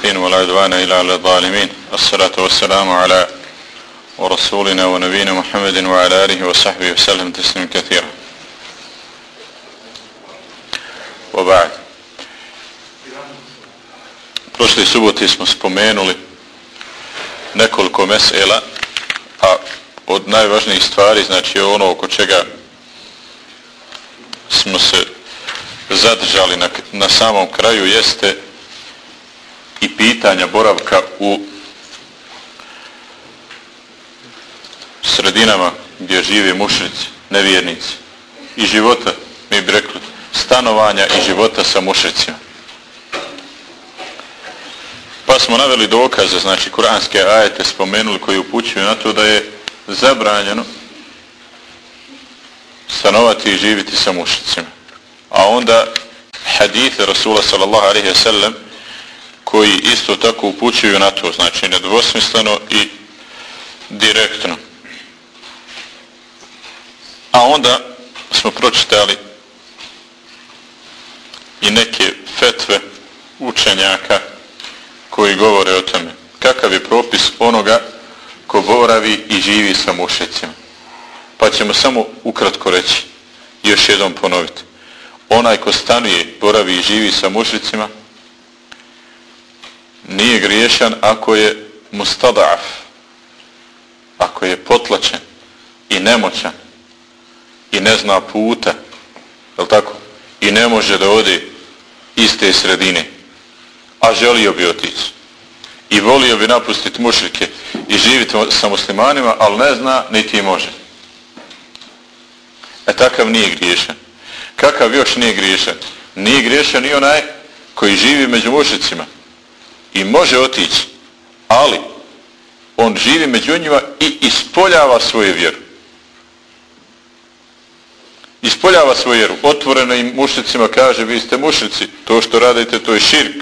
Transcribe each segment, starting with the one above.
المتقين ولا عدوان إلا على الظالمين الصلاة والسلام على ورسولنا ونبينا محمد وعلى آله وصحبه وسلم تسليم كثيرا وبعد Prošli suboti smo spomenuli nekoliko mesela, a od najvažnijih stvari, znači ono oko čega smo se zadržali na, na samom kraju, jeste i pitanja boravka u sredinama gdje žive mušnici, nevjernici i života, mi bi rekli, stanovanja i života sa mušnicima. Pa smo naveli dokaze, znači kuranske ajete spomenuli koji upućuju na to da je zabranjeno stanovati i živiti sa mušnicima. A onda hadite Rasula sallallahu alaihi wa sallam koji isto tako upućuju na to, znači nedvosmisleno i direktno. A onda smo pročitali i neke fetve učenjaka koji govore o tome. Kakav je propis onoga ko boravi i živi sa mušicima? Pa ćemo samo ukratko reći, još jednom ponoviti. Onaj ko stanuje, boravi i živi sa mušicima, nije griješan ako je mustadaf, ako je potlačen i nemoćan i ne zna puta, je tako? I ne može da ode iz te sredine, a želio bi otići. I volio bi napustiti mušrike i živiti sa muslimanima, ali ne zna, niti može. E takav nije griješan. Kakav još nije griješan? Nije griješan i onaj koji živi među mušicima i može otići, ali on živi među njima i ispoljava svoju vjeru. Ispoljava svoju vjeru. Otvoreno im mušnicima kaže, vi ste mušnici, to što radite to je širk.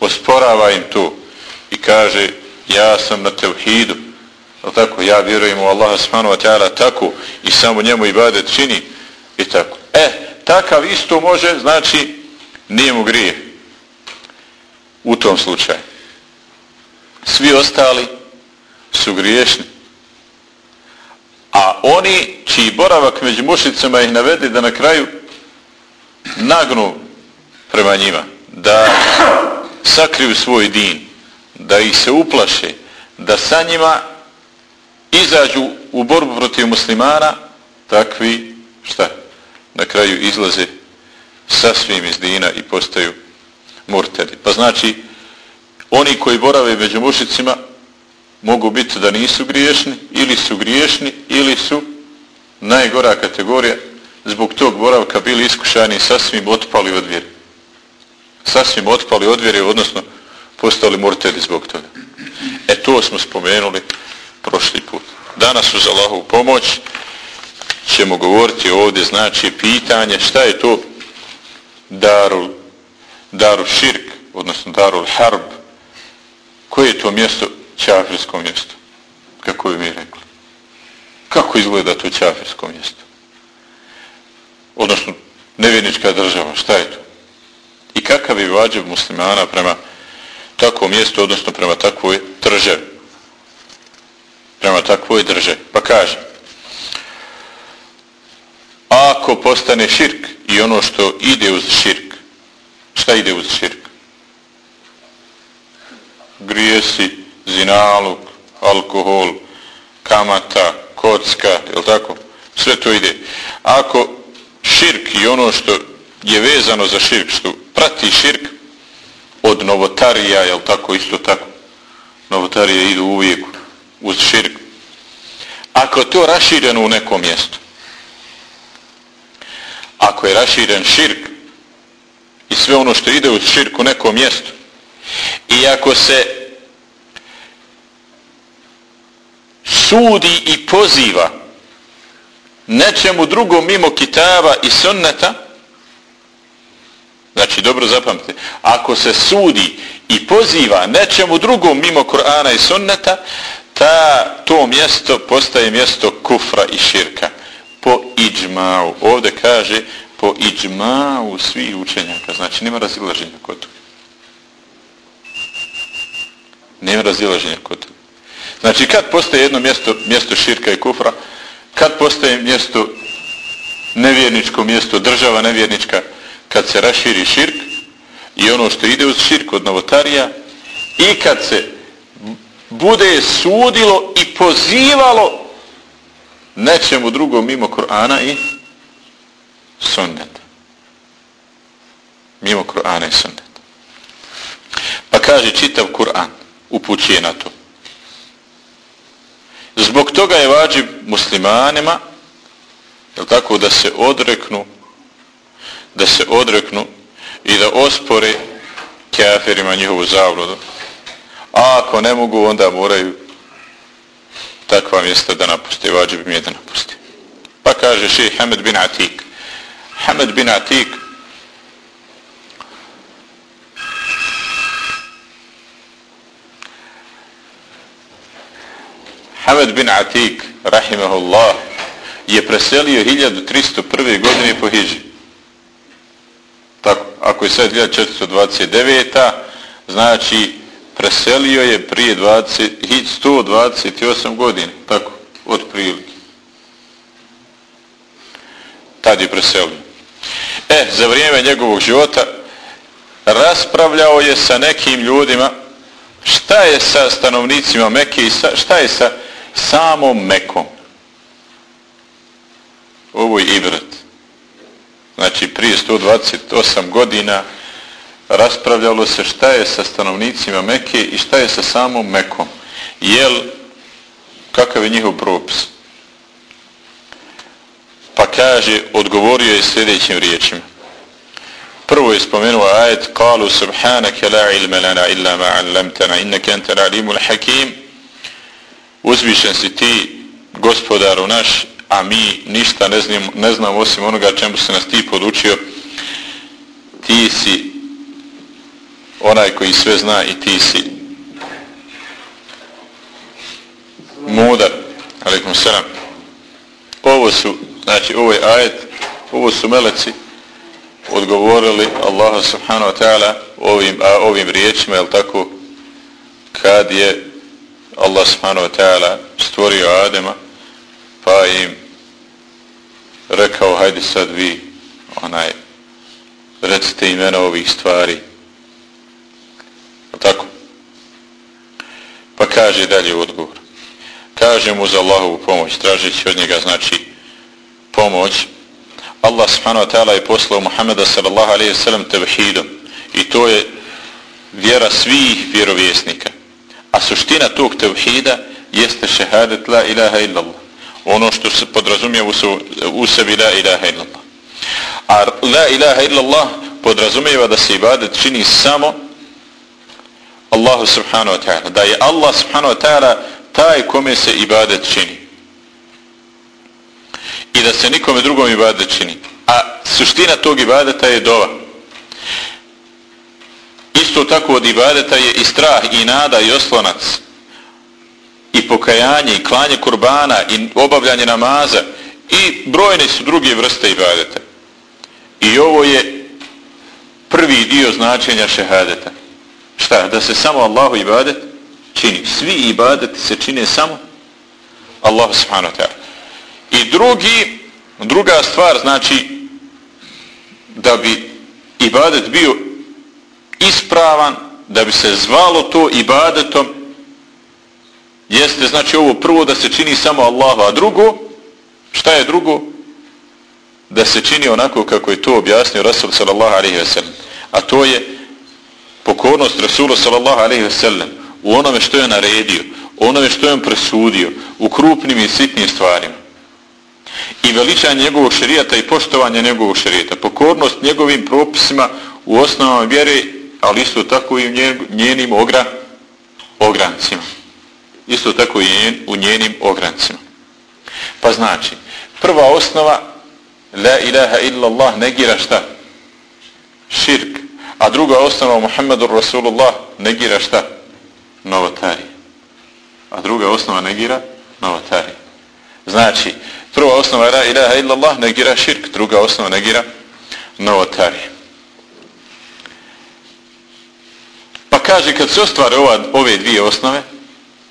Osporava im to i kaže, ja sam na tevhidu. Tako, ja vjerujem u Allaha subhanahu wa ta'ala tako i samo njemu ibadet čini i tako. E, takav isto može, znači, nije mu grije u tom slučaju. Svi ostali su griješni. A oni čiji boravak među mušicama ih navede da na kraju nagnu prema njima, da sakriju svoj din, da ih se uplaše, da sa njima izađu u borbu protiv muslimana, takvi, šta, na kraju izlaze sasvim iz dina i postaju murtedi. Pa znači, oni koji borave među mušicima mogu biti da nisu griješni, ili su griješni, ili su najgora kategorija zbog tog boravka bili iskušani sasvim otpali od vjere. Sasvim otpali od vjere, odnosno postali murtedi zbog toga. E to smo spomenuli prošli put. Danas uz Allahovu pomoć ćemo govoriti ovdje, znači pitanje šta je to darul, darul širk, odnosno darul harb, koje je to mjesto, čafirsko mjesto, kako bi mi rekli. Kako izgleda to čafirsko mjesto? Odnosno, nevjernička država, šta je to? I kakav je vađev muslimana prema takvom mjestu, odnosno prema takvoj državi? Prema takvoj državi. Pa kaže, ako postane širk i ono što ide uz širk, šta ide uz širk? Grijesi, zinaluk, alkohol, kamata, kocka, je tako? Sve to ide. Ako širk i ono što je vezano za širk, što prati širk od novotarija, je tako? Isto tako. Novotarije idu uvijek uz širk. Ako je to rašireno u nekom mjestu, ako je raširen širk i sve ono što ide u širku u nekom mjestu, i ako se sudi i poziva nečemu drugom mimo kitaba i sunneta, znači dobro zapamtite, ako se sudi i poziva nečemu drugom mimo Kur'ana i sunneta, ta, to mjesto postaje mjesto kufra i širka. Po iđmau. Ovdje kaže po iđmau svih učenjaka. Znači nema razilaženja kod toga. Nema razilaženja kod toga. Znači, kad postaje jedno mjesto, mjesto širka i kufra, kad postaje mjesto nevjerničko mjesto, država nevjernička, kad se raširi širk i ono što ide uz širk od novotarija i kad se bude sudilo i pozivalo nečemu drugom mimo Kur'ana i sunnet. Mimo Kur'ana i sunnet. Pa kaže čitav Kur'an upućuje na to. Zbog toga je vađib muslimanima je tako, da se odreknu da se odreknu i da ospore kafirima njihovu zavlodu. A ako ne mogu, onda moraju takva mjesta da napuste, vađib im je da napuste. Pa kaže ših Hamed bin Atik. Hamed bin Atik Hamed bin Atik, rahimahullah, je preselio 1301. godine po Hiđi. Tako, ako je sad 1429. znači preselio je prije 20, 128 godine, tako, od prilike. Tad je preselio. E, za vrijeme njegovog života raspravljao je sa nekim ljudima šta je sa stanovnicima Mekke i sa, šta je sa samom Mekom ovo je ibrat. Znači, prije 128 godina raspravljalo se šta je sa stanovnicima Mekke i šta je sa samom Mekom. Jel, kakav je njihov propis? Pa kaže, odgovorio je sljedećim riječima. Prvo je spomenuo ajet, kalu subhanaka la ilma lana illa ma allamtana innaka anta alimul hakim. Uzvišen si ti, gospodaru naš, a mi ništa ne znam, ne znam osim onoga čemu se nas ti podučio, ti si onaj koji sve zna i ti si mudar. Aleikum salam. Ovo su, znači ovo je ajet, ovo su meleci odgovorili Allaha subhanahu wa ta'ala ovim, ovim riječima, jel tako, kad je Allah subhanahu wa ta'ala stvorio Adema, pa im rekao hajde sad vi onaj recite imena ovih stvari. Tako? Pa kaže dalje odgovor. Kaže mu za Allahovu pomoć tražeći od njega znači pomoć Allah subhanahu wa ta'ala je poslao Muhammeda sallallahu alaihi wa sallam tevhidom i to je vjera svih vjerovjesnika a suština tog tevhida jeste šehadet la ilaha illallah ono što se podrazumije u sebi la ilaha illallah. A la ilaha illallah podrazumijeva da se ibadet čini samo Allahu subhanahu wa ta'ala. Da je Allah subhanahu wa ta'ala taj kome se ibadet čini. I da se nikome drugom ibadet čini. A suština tog ibadeta je dova. Isto tako od ibadeta je i strah, i nada, i oslonac i pokajanje i klanje kurbana i obavljanje namaza i brojne su druge vrste ibadeta. I ovo je prvi dio značenja šehadeta. Šta? Da se samo Allahu ibadet čini. Svi ibadeti se čine samo Allahu subhanahu wa ta'ala. I drugi, druga stvar znači da bi ibadet bio ispravan, da bi se zvalo to ibadetom jeste znači ovo prvo da se čini samo Allahu, a drugo, šta je drugo? Da se čini onako kako je to objasnio Rasul sallallahu alaihi ve sellem. A to je pokornost Rasula sallallahu alaihi ve sellem u onome što je naredio, u onome što je presudio, u krupnim i sitnim stvarima. I veličanje njegovog šerijata i poštovanje njegovog šerijata. Pokornost njegovim propisima u osnovama vjere, ali isto tako i u njenim ogra, ograncima isto tako i u njenim ograncima. Pa znači, prva osnova la ilaha illallah negira šta? Širk. A druga osnova Muhammedur Rasulullah negira šta? Novotarije. A druga osnova negira novotarije. Znači, prva osnova la ilaha illallah negira širk, druga osnova negira novotari. Pa kaže, kad se ostvare ova, ove dvije osnove,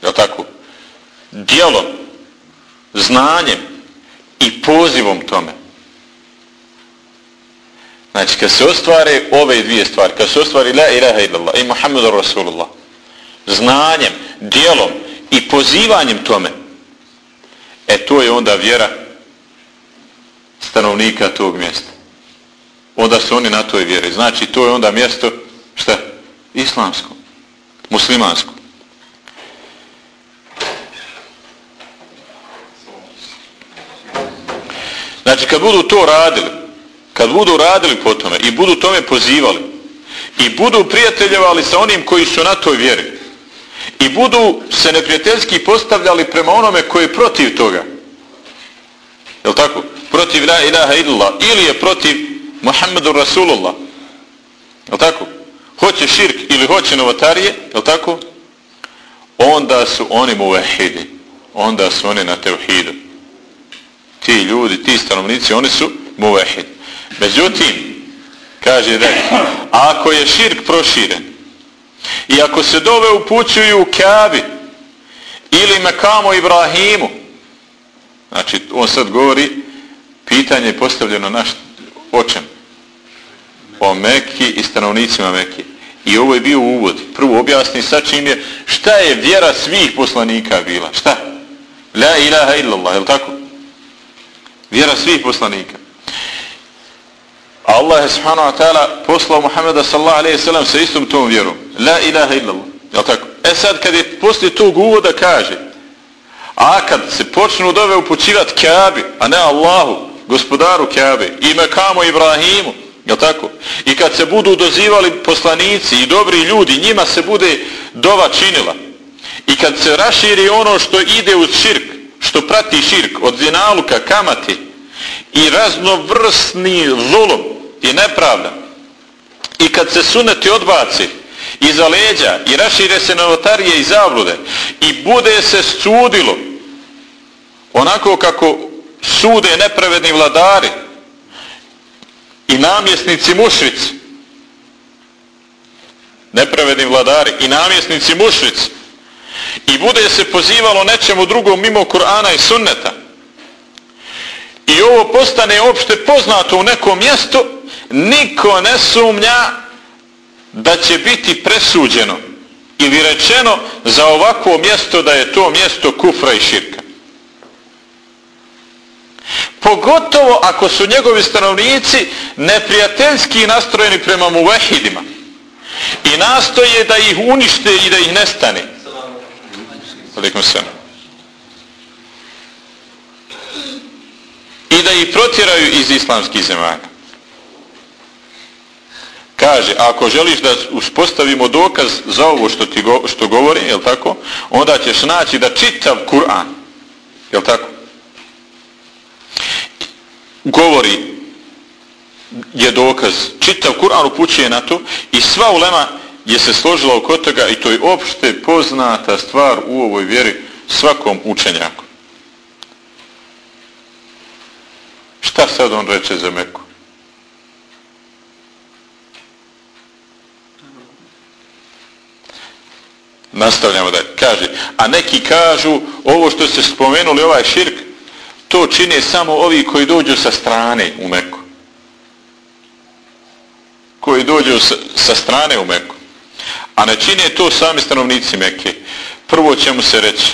je tako, dijelom, znanjem i pozivom tome, znači, kad se ostvare ove dvije stvari, kad se ostvari la ilaha illallah i Muhammedu Rasulullah, znanjem, dijelom i pozivanjem tome, e to je onda vjera stanovnika tog mjesta. Onda su oni na toj vjeri. Znači, to je onda mjesto, šta? Islamsko. Muslimansko. Znači, kad budu to radili, kad budu radili po tome i budu tome pozivali i budu prijateljevali sa onim koji su na toj vjeri i budu se neprijateljski postavljali prema onome koji je protiv toga, je tako? Protiv la ilaha illallah ili je protiv Muhammedu Rasulullah, je tako? Hoće širk ili hoće novatarije, je tako? Onda su oni muvahidi, onda su oni na tevhidu. Ti ljudi, ti stanovnici, oni su muvahidi. Međutim, kaže da ako je širk proširen i ako se dove upućuju u Kabi ili Mekamo Ibrahimu, znači on sad govori, pitanje je postavljeno naš očem o Mekki i stanovnicima Mekki. I ovo je bio uvod. Prvo objasni sa čim je šta je vjera svih poslanika bila. Šta? La ilaha illallah, je li tako? Vjera svih poslanika. Allah je subhanahu wa ta'ala poslao Muhammeda sallallahu alaihi sallam sa istom tom vjerom. La ilaha illallah. Je tako? E sad kad je poslije tog uvoda kaže a kad se počnu dove upućivati Kaabi, a ne Allahu, gospodaru Kaabe, i Mekamu Ibrahimu, je tako? I kad se budu dozivali poslanici i dobri ljudi, njima se bude dova činila. I kad se raširi ono što ide uz širk, što prati širk, od zinaluka, kamati i raznovrsni zulum, i nepravda. I kad se suneti odbaci iza leđa i rašire se novotarije i zavlude i bude se sudilo onako kako sude nepravedni vladari i namjesnici mušvic nepravedni vladari i namjesnici mušvici i bude se pozivalo nečemu drugom mimo Kur'ana i sunneta. I ovo postane opšte poznato u nekom mjestu niko ne sumnja da će biti presuđeno ili rečeno za ovakvo mjesto da je to mjesto kufra i širka. Pogotovo ako su njegovi stanovnici neprijateljski nastrojeni prema muvehidima i nastoje da ih unište i da ih nestane. Alikum se. I da ih protjeraju iz islamskih zemalja. Kaže, ako želiš da uspostavimo dokaz za ovo što ti go, što govori, je tako? Onda ćeš naći da čitav Kur'an, je tako? Govori je dokaz. Čitav Kur'an upućuje na to i sva ulema je se složila oko toga i to je opšte poznata stvar u ovoj vjeri svakom učenjaku. Šta sad on reče za Meku? Nastavljamo da kaže, a neki kažu ovo što se spomenuli, ovaj širk, to čine samo ovi koji dođu sa strane u Meku. Koji dođu sa, sa strane u Meku. A ne čine to sami stanovnici Meke. Prvo će mu se reći,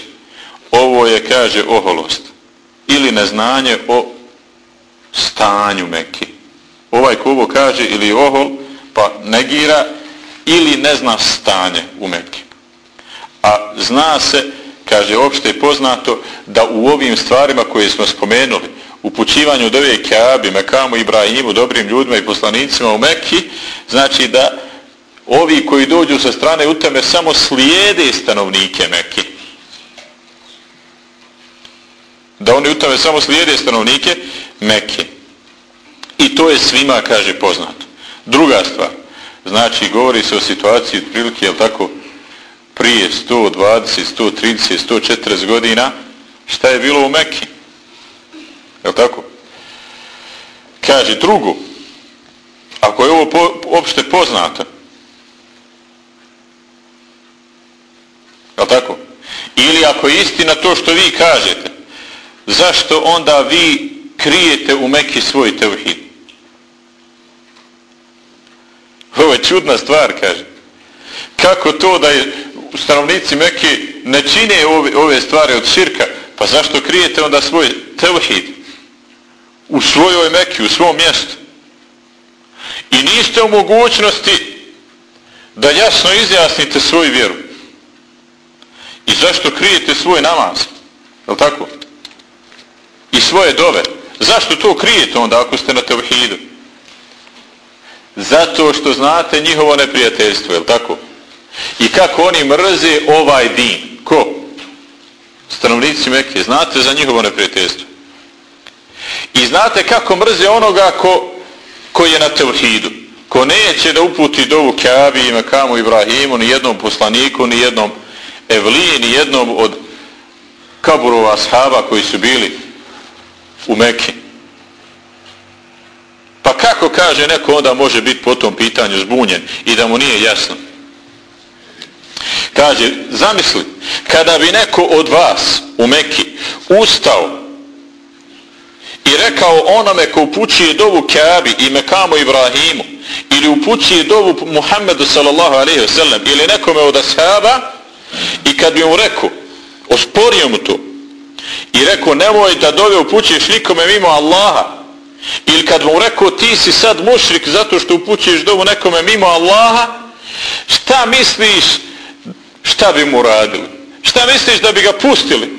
ovo je, kaže, oholost. Ili neznanje o stanju Meke. Ovaj ko ovo kaže, ili ohol, pa negira, ili ne zna stanje u Meke. A zna se, kaže, opšte je poznato da u ovim stvarima koje smo spomenuli, upućivanju do ove Kaabi, Mekamu, Ibrahimu, dobrim ljudima i poslanicima u Mekki, znači da ovi koji dođu sa strane uteme samo slijede stanovnike Mekki. Da oni uteme samo slijede stanovnike Mekki. I to je svima, kaže, poznato. Druga stvar, znači, govori se o situaciji, otprilike, je tako, prije 120, 130, 140 godina šta je bilo u Mekki. Je tako? Kaže, drugo, ako je ovo po, opšte poznato, je tako? Ili ako je istina to što vi kažete, zašto onda vi krijete u Mekki svoj tevhid? Ovo je čudna stvar, kaže. Kako to da je, stanovnici Mekke ne čine ove, ove stvari od širka, pa zašto krijete onda svoj tevhid u svojoj Mekki, u svom mjestu? I niste u mogućnosti da jasno izjasnite svoju vjeru. I zašto krijete svoj namaz? Je tako? I svoje dove. Zašto to krijete onda ako ste na tevhidu? Zato što znate njihovo neprijateljstvo, je tako? I kako oni mrze ovaj din. Ko? Stanovnici Mekke. Znate za njihovo neprijateljstvo. I znate kako mrze onoga ko, ko je na tevhidu. Ko neće da uputi dovu Kaabi i Mekamu Ibrahimu, ni jednom poslaniku, ni jednom Evliji, ni jednom od kaburova ashaba koji su bili u Mekke. Pa kako kaže neko onda može biti po tom pitanju zbunjen i da mu nije jasno? Kaže, zamisli, kada bi neko od vas u Mekki ustao i rekao onome ko upućuje dovu Kaabi i Mekamu Ibrahimu ili upućuje dovu Muhammedu sallallahu alaihi wasallam ili nekome od ashaba i kad bi mu rekao, osporio mu to i rekao nemoj da dove upućuješ nikome mimo Allaha. Ili kad mu rekao ti si sad mušrik zato što upućuješ dovu nekome mimo Allaha. Šta misliš šta bi mu radili? Šta misliš da bi ga pustili?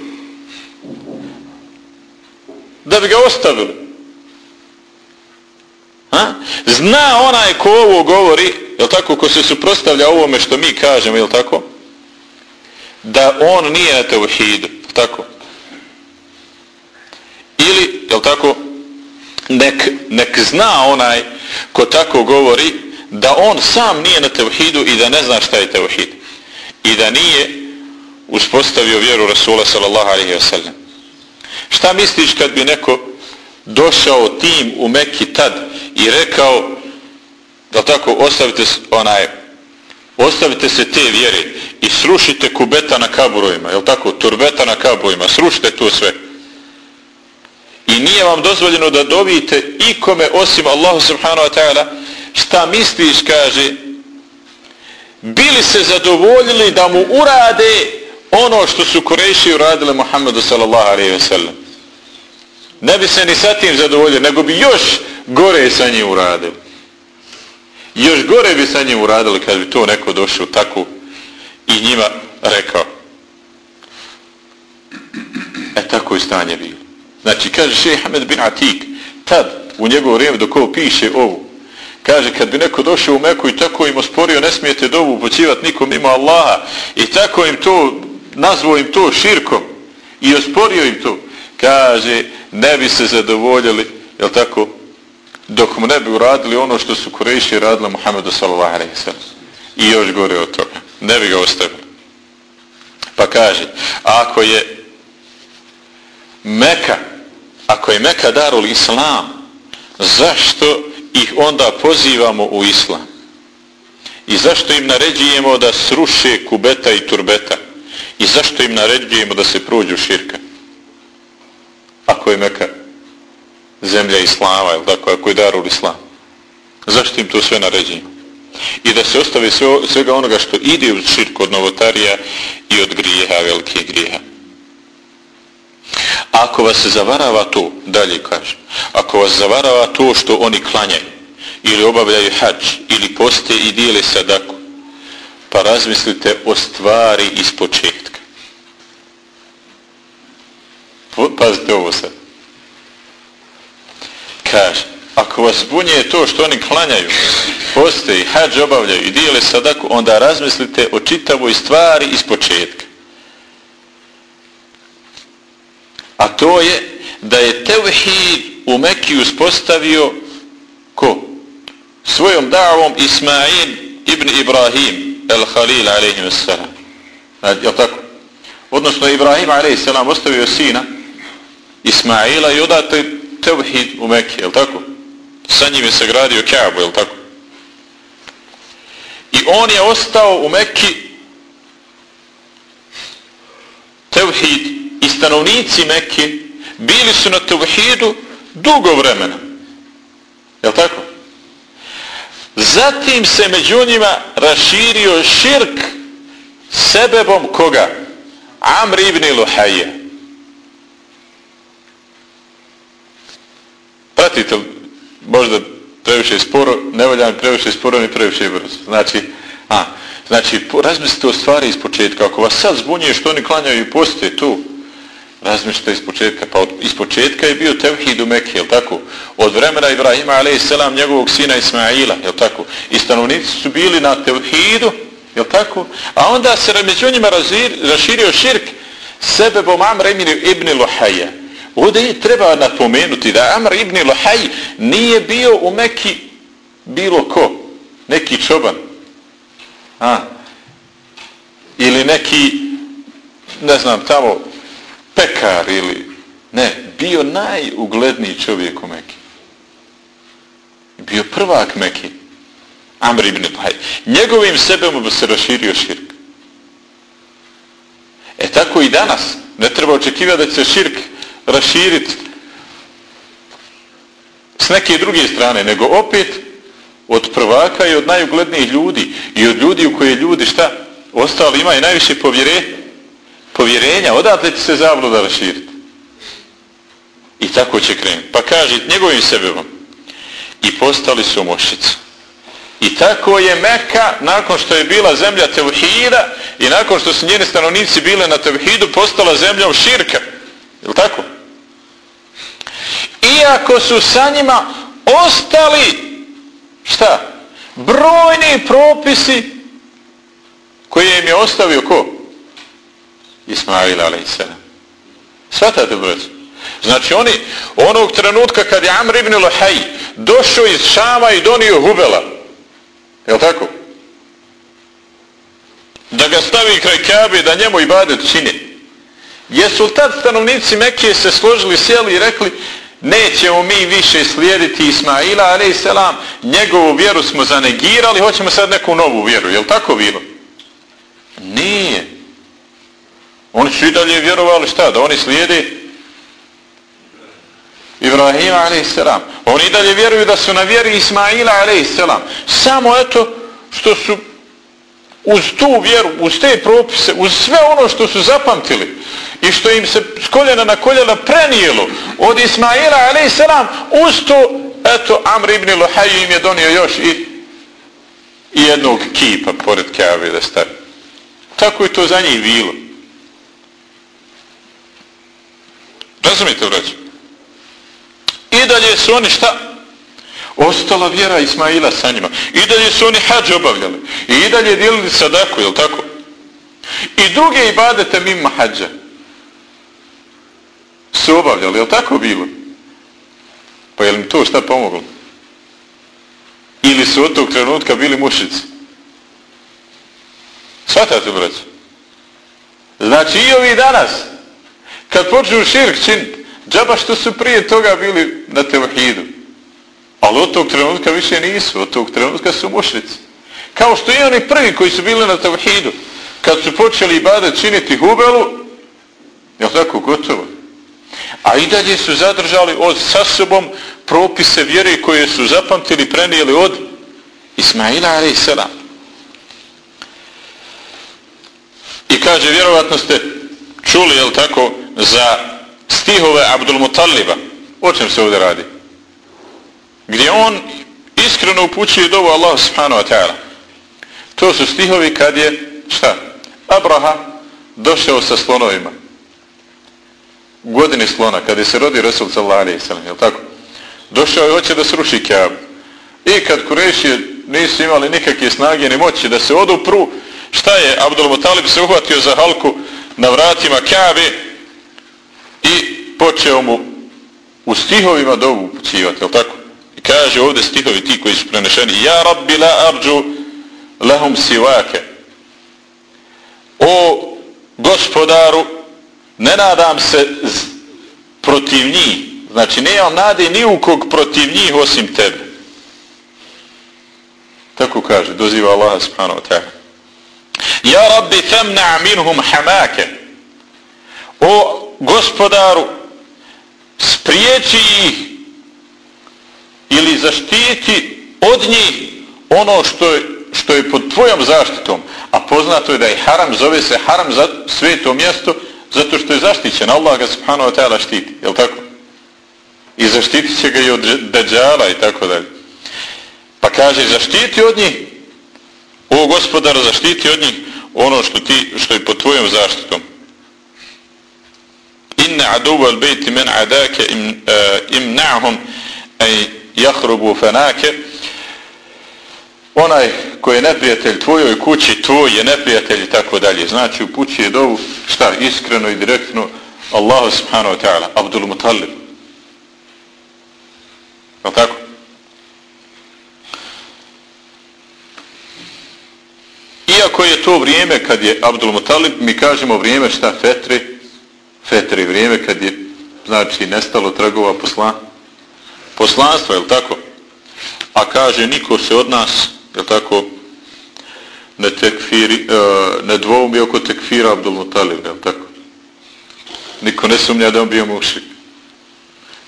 Da bi ga ostavili? Ha? Zna onaj ko ovo govori, je tako, ko se suprostavlja ovome što mi kažemo, je tako? Da on nije na teuhidu, tako? Ili, je tako, nek, nek zna onaj ko tako govori da on sam nije na teuhidu i da ne zna šta je tevhid i da nije uspostavio vjeru Rasula sallallahu alaihi wa sallam. Šta misliš kad bi neko došao tim u Mekki tad i rekao da tako ostavite onaj ostavite se te vjere i srušite kubeta na kaburovima, je tako, turbeta na kaburovima, srušite to sve. I nije vam dozvoljeno da dobijete ikome osim Allahu subhanahu wa ta'ala šta misliš, kaže, bili se zadovoljili da mu urade ono što su Kurejši uradili Muhammedu sallallahu alaihi ve sellem. Ne bi se ni sa tim zadovoljili, nego bi još gore sa njim uradili. Još gore bi sa njim uradili kad bi to neko došao tako i njima rekao. E tako je stanje bilo. Znači, kaže šeha Ahmed bin Atik, tad, u njegovo vrijeme dok ovo piše ovu, Kaže, kad bi neko došao u Meku i tako im osporio, ne smijete dovu upoćivati nikom ima Allaha i tako im to, nazvao im to širkom i osporio im to, kaže, ne bi se zadovoljili, jel tako, dok mu ne bi uradili ono što su Kurejši radili Muhammedu sallallahu alaihi sallam. I još gore od toga. Ne bi ga ostavili. Pa kaže, ako je Meka, ako je Meka darul Islam, zašto ih onda pozivamo u islam. I zašto im naređujemo da sruše kubeta i turbeta? I zašto im naređujemo da se prođu širka? Ako je meka zemlja islama, ili tako, ako je darul islam. Zašto im to sve naređujemo? I da se ostave sve, svega onoga što ide u širku od novotarija i od grijeha, velike grijeha. Ako vas zavarava to, dalje kaže, ako vas zavarava to što oni klanjaju, ili obavljaju hađ, ili poste i dijele sadaku, pa razmislite o stvari iz početka. Pazite ovo sad. Kaže, ako vas bunje to što oni klanjaju, poste i hađ obavljaju i dijele sadaku, onda razmislite o čitavoj stvari iz početka. A to je da je Tevhid u Mekiju uspostavio ko? Svojom davom Ismail ibn Ibrahim el-Halil alaihim salam. Je tako? Odnosno Ibrahim alaihim salam ostavio sina Ismaila i odate Tevhid u Mekiju, je tako? Sa njim je sagradio Kaabu, je tako? I on je ostao u Mekki tevhid i stanovnici Mekke bili su na tevhidu dugo vremena. Je li tako? Zatim se među njima raširio širk sebebom koga? Amr ibn Luhajja. Pratite možda previše sporo, ne volja mi previše sporo ni previše brzo. Znači, a, znači, razmislite o stvari iz početka. Ako vas sad zbunjuje što oni klanjaju i postoje tu, razmišljate iz početka. Pa od, iz početka je bio Tevhid u Mekke, jel tako? Od vremena Ibrahima, a.s. njegovog sina Ismaila, jel tako? I stanovnici su bili na Tevhidu, jel tako? A onda se među njima razir, raširio širk sebebom Amr ibn Luhajja. Ovdje treba napomenuti da Amr ibn Luhaj nije bio u Mekki bilo ko, neki čoban. A, ili neki, ne znam, tamo pekar ili ne, bio najugledniji čovjek u Mekki. Bio prvak Mekki. Amr ibn Luhaj. Njegovim sebem bi se raširio širk. E tako i danas. Ne treba očekivati da će širk raširiti s neke druge strane, nego opet od prvaka i od najuglednijih ljudi i od ljudi u koje ljudi šta ostali imaju najviše povjere, povjerenja, odatle ti se zabluda raširiti. I tako će krenuti. Pa kaže njegovim sebebom i postali su mošice. I tako je Meka, nakon što je bila zemlja Tevhida i nakon što su njeni stanovnici bile na Tevhidu, postala zemlja u Širka. Je li tako? Iako su sa njima ostali, šta? Brojni propisi koje im je ostavio ko? Ismail a.s. Svatate, braći? Znači oni, onog trenutka kad je Amr ibn Lohaj došao iz Šama i donio Hubela, Je tako? Da ga stavi kraj Kabe, da njemu i badet čini. Jesu tad stanovnici Mekije se složili, sjeli i rekli nećemo mi više slijediti Ismaila, ali i selam, njegovu vjeru smo zanegirali, hoćemo sad neku novu vjeru. Je tako bilo? Nije. Oni su i dalje vjerovali šta? Da oni slijede Ibrahima a.s. Oni dalje vjeruju da su na vjeri Ismaila a.s. Samo eto što su uz tu vjeru, uz te propise, uz sve ono što su zapamtili i što im se s koljena na koljena prenijelo od Ismaila a.s. uz to, eto, Amr ibn Luhaju im je donio još i, i jednog kipa pored Kjave da stavi. Tako je to za njih bilo. Razumite, vraću? I dalje su oni šta? Ostala vjera Ismaila sa njima. I dalje su oni hađ obavljali. I dalje dijelili sadaku, je tako? I druge ibadete mimo hađa su obavljali, je tako bilo? Pa je li to šta pomoglo? Ili su od tog trenutka bili mušici? Svatate, braću? Znači i ovi danas, kad počnu širk činiti, Džaba što su prije toga bili na tevhidu. Ali od tog trenutka više nisu. Od tog trenutka su mušnici. Kao što i oni prvi koji su bili na tevhidu. Kad su počeli ibade činiti hubelu, je tako gotovo? A i dalje su zadržali od sa sobom propise vjere koje su zapamtili, prenijeli od Ismaila a.s. I kaže, vjerovatno ste čuli, jel tako, za stihove Abdul Mutaliba. O čem se ovdje radi? Gdje on iskreno upućuje dovu Allah subhanahu wa ta'ala. To su stihovi kad je, šta? Abraha došao sa slonovima. Godine godini slona, kad je se rodi Resul sallallahu alaihi sallam, je tako? Došao je hoće da sruši Kaabu. I kad Kurešije nisu imali nikakve snage ni moći da se odupru, šta je? Abdul Mutalib se uhvatio za halku na vratima Kaabe i počeo mu u stihovima dovu upućivati, je tako? I kaže ovdje stihovi ti koji su prenešeni Ja rabbi la arđu lahum sivake O gospodaru ne nadam se protiv njih. Znači ne imam nade ni u kog protiv njih osim tebe. Tako kaže doziva Allah subhanahu wa ta'ala. Ja rabbi temna minhum hamake. O gospodaru spriječi ih ili zaštiti od njih ono što je, što je pod tvojom zaštitom. A poznato je da je haram zove se haram za sveto mjesto zato što je zaštićen. Allah ga subhanahu wa ta'ala štiti je tako? i zaštitit će ga i od dađala i tako dalje. Pa kaže zaštiti od njih. O gospodar zaštiti od njih ono što ti što je pod tvojom zaštitom inna aduva al bejti men adake im, e, uh, im na'hum jahrubu fanake onaj koji je neprijatelj tvojoj kući tvoj je neprijatelj i tako dalje. Znači u kući je dovu šta iskreno i direktno Allahu subhanahu wa ta'ala Abdul Mutallib je tako? Iako je to vrijeme kad je Abdul Mutalib, mi kažemo vrijeme šta? Fetri, Fetri vrijeme kad je znači nestalo trgova posla, poslanstva, je tako? A kaže niko se od nas, je tako, ne, tekfiri, uh, ne dvoumi oko tekfira Abdul Mutalib, je tako? Niko ne sumnja da on bio mušik.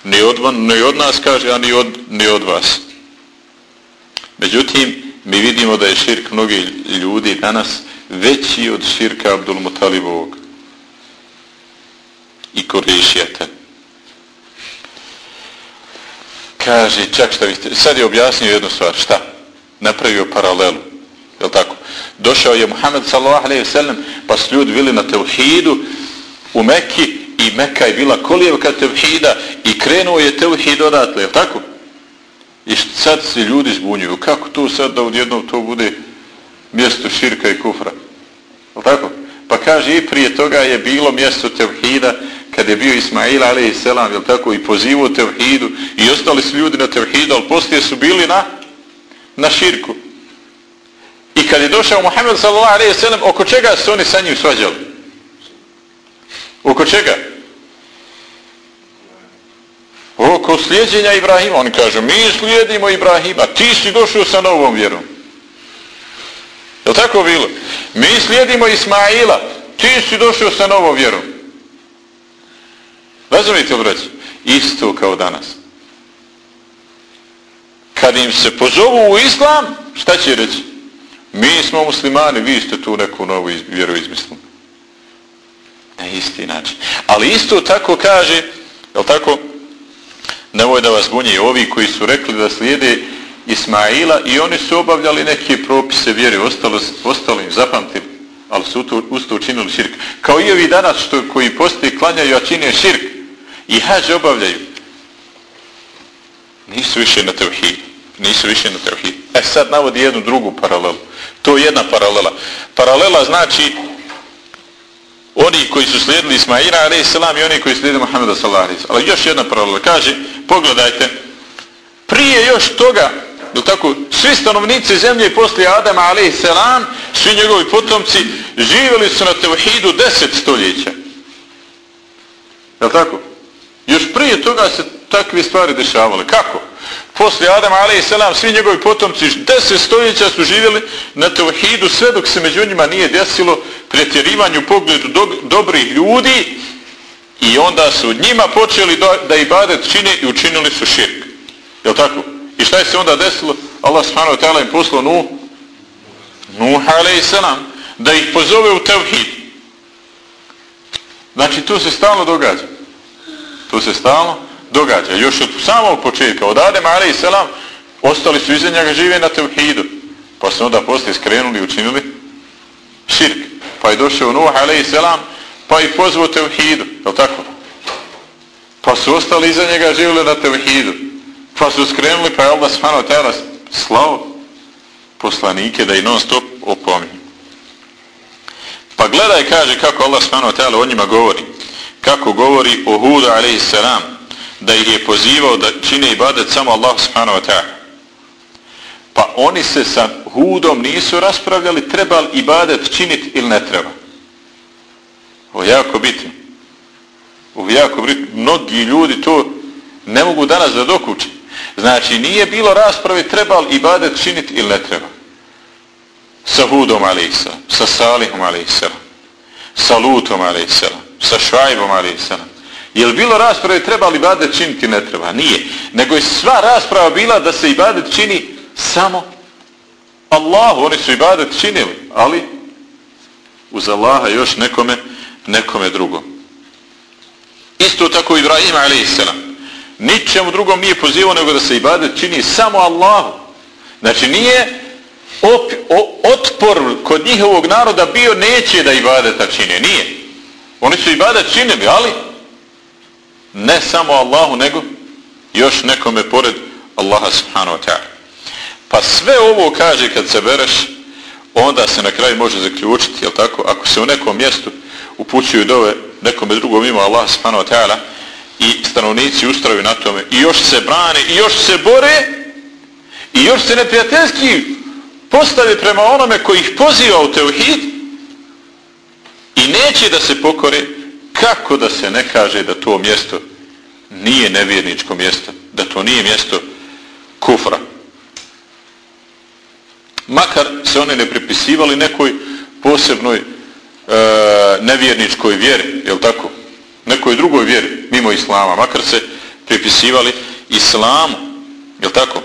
Ni od, ni od nas kaže, a ni od, ni od vas. Međutim, mi vidimo da je širk mnogi ljudi danas veći od širka Abdul Mutalibovog i Kurešijata. Kaže, čak šta vidite, sad je objasnio jednu stvar, šta? Napravio paralelu, je tako? Došao je Muhammed sallallahu alaihi sallam, pa su ljudi bili na tevhidu u Mekki i Mekka je bila kolijevka tevhida i krenuo je tevhid odatle, je tako? I sad se ljudi zbunjuju. Kako to sad da odjednom to bude mjesto širka i kufra? Je tako? Pa kaže i prije toga je bilo mjesto tevhida kad je bio Ismail a.s. jel tako? I pozivu tevhidu i ostali su ljudi na tevhidu, ali poslije su bili na na širku. I kad je došao Muhammed s.a.s. oko čega su oni sa njim svađali? Oko čega? oko slijedjenja Ibrahima. Oni kažu, mi slijedimo Ibrahima, ti si došao sa novom vjerom. Je tako bilo? Mi slijedimo Ismaila, ti si došao sa novom vjerom. Razumite li? Isto kao danas. Kad im se pozovu u islam, šta će reći? Mi smo muslimani, vi ste tu neku novu vjeru izmislili. Na isti način. Ali isto tako kaže, je li tako, nemoj da vas bunje ovi koji su rekli da slijede Ismaila i oni su obavljali neke propise vjere, ostalo, ostalo im zapamtili, ali su to, usto učinili širk. Kao i ovi danas što, koji postoji klanjaju, a čine širk i hađ obavljaju. Nisu više na tevhid. Nisu više na tevhid. E sad navodi jednu drugu paralelu. To je jedna paralela. Paralela znači oni koji su slijedili Ismaila a.s. i oni koji slijedili Muhammeda s.a.s. Ali još jedna paralela. Kaže, pogledajte, prije još toga, do tako, svi stanovnici zemlje poslije Adama a.s. svi njegovi potomci živjeli su na tevhidu deset stoljeća. Je tako? Još prije toga se takve stvari dešavale. Kako? Poslije Adama a.s. svi njegovi potomci deset stoljeća su živjeli na tevhidu sve dok se među njima nije desilo pretjerivanju pogledu do, dobrih ljudi i onda su njima počeli da, da ibadet čine i učinili su širk. Je tako? I šta je se onda desilo? Allah subhanahu wa ta'ala im poslao Nuh, Nuh a.s. da ih pozove u tevhid. Znači to se stalno događa. To se stalno događa. Još od samog početka, od Adema Selam, ostali su iza njega žive na tevhidu. Pa su onda poslije skrenuli i učinili širk. Pa je došao Nuh selam, pa i pozvao tevhidu. Je tako? Pa su ostali iza njega živjeli na tevhidu. Pa su skrenuli pa je Allah s.a. tada slao poslanike da i non stop opominju. Pa gledaj kaže kako Allah s.a. o njima govori. Kako govori o Huda a.s da ih je pozivao da čine ibadet samo Allah subhanahu wa ta'ala. Pa oni se sa hudom nisu raspravljali treba li ibadet činiti ili ne treba. Ovo je jako bitno. Ovo je jako bitno. Mnogi ljudi to ne mogu danas da dokući. Znači nije bilo rasprave treba li ibadet činiti ili ne treba. Sa hudom a.s. sa salihom a.s. sa lutom alaihsa, sa Švajbom, ali i salam. Je li bilo rasprave treba li ibadet činiti? Ne treba. Nije. Nego je sva rasprava bila da se ibadet čini samo Allahu. Oni su ibadet činili, ali uz Allaha još nekome, nekome drugom. Isto tako Ibrahim a.s. Ničemu drugom nije pozivao nego da se ibadet čini samo Allahu. Znači nije op, o, otpor kod njihovog naroda bio neće da ibadeta čine. Nije. Oni su ibadet činili, ali ne samo Allahu, nego još nekome pored Allaha subhanahu wa ta'ala. Pa sve ovo kaže kad se bereš, onda se na kraju može zaključiti, jel tako? Ako se u nekom mjestu upućuju dove nekome drugom ima Allah subhanahu wa ta'ala i stanovnici ustraju na tome i još se brane i još se bore i još se neprijateljski postave prema onome koji ih poziva u teuhid i neće da se pokore kako da se ne kaže da to mjesto nije nevjerničko mjesto, da to nije mjesto kufra. Makar se one ne pripisivali nekoj posebnoj e, nevjerničkoj vjeri, je tako? Nekoj drugoj vjeri, mimo islama, makar se pripisivali islamu, je tako?